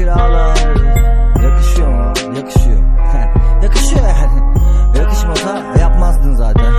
kiralar. Yakışıyor mu? Yakışıyor. Yakışıyor yani. Yakışmasa yapmazdın zaten.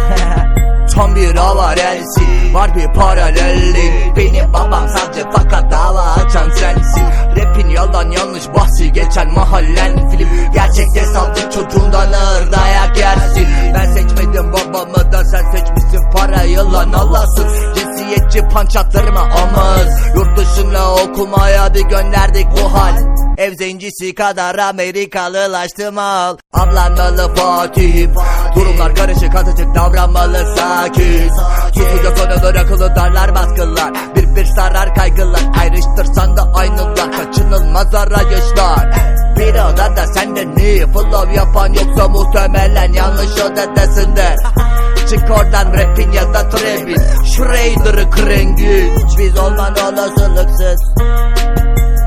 Tam bir avarelsi Var bir paralelli. Benim babam sadece fakat dava açan sensin. Rapin yalan yanlış bahsi geçen mahallen film. Gerçekte savcı çocuğundan ağır dayak yersin. Ben seçmedim babamı da sen seçmişsin. Para yalan Allah'sın. Cinsiyetçi panç attırma amız Yurt dışına okumaya bir gönderdik bu hal. Ev zencisi kadar Amerikalılaştı mal Avlanmalı Fatih. Durumlar karışık atışık davranmalı sakin. Susuca konudur akıllı darlar baskılar. Bir bir sarar kaygılar. Ayrıştırsan da aynılar. Kaçınılmaz arayışlar. Bir odada senden iyi flow yapan yoksa oradan rapin ya da trapin. Schrader'ı krengin Biz olman olasılıksız.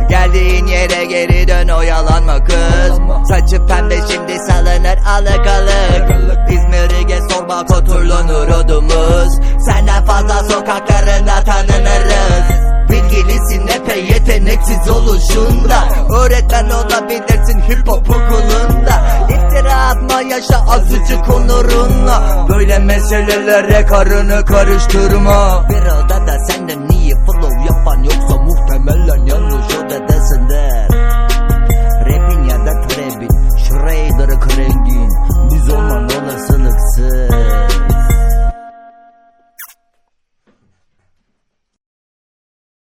Geldiğin yere geri dön oyalanma kız. Saçı pembe şimdi salınır alık alık. İzmir'i gez sorma koturlanır odumuz. Senden fazla sokaklarında tanınırız. Bilgilisin epey yeteneksiz oluşunda. Öğretmen olabilirsin hip hop okulunda. İftira yaşa azıcık onurunla. Böyle meselelere karını karıştırma. Bir odada senden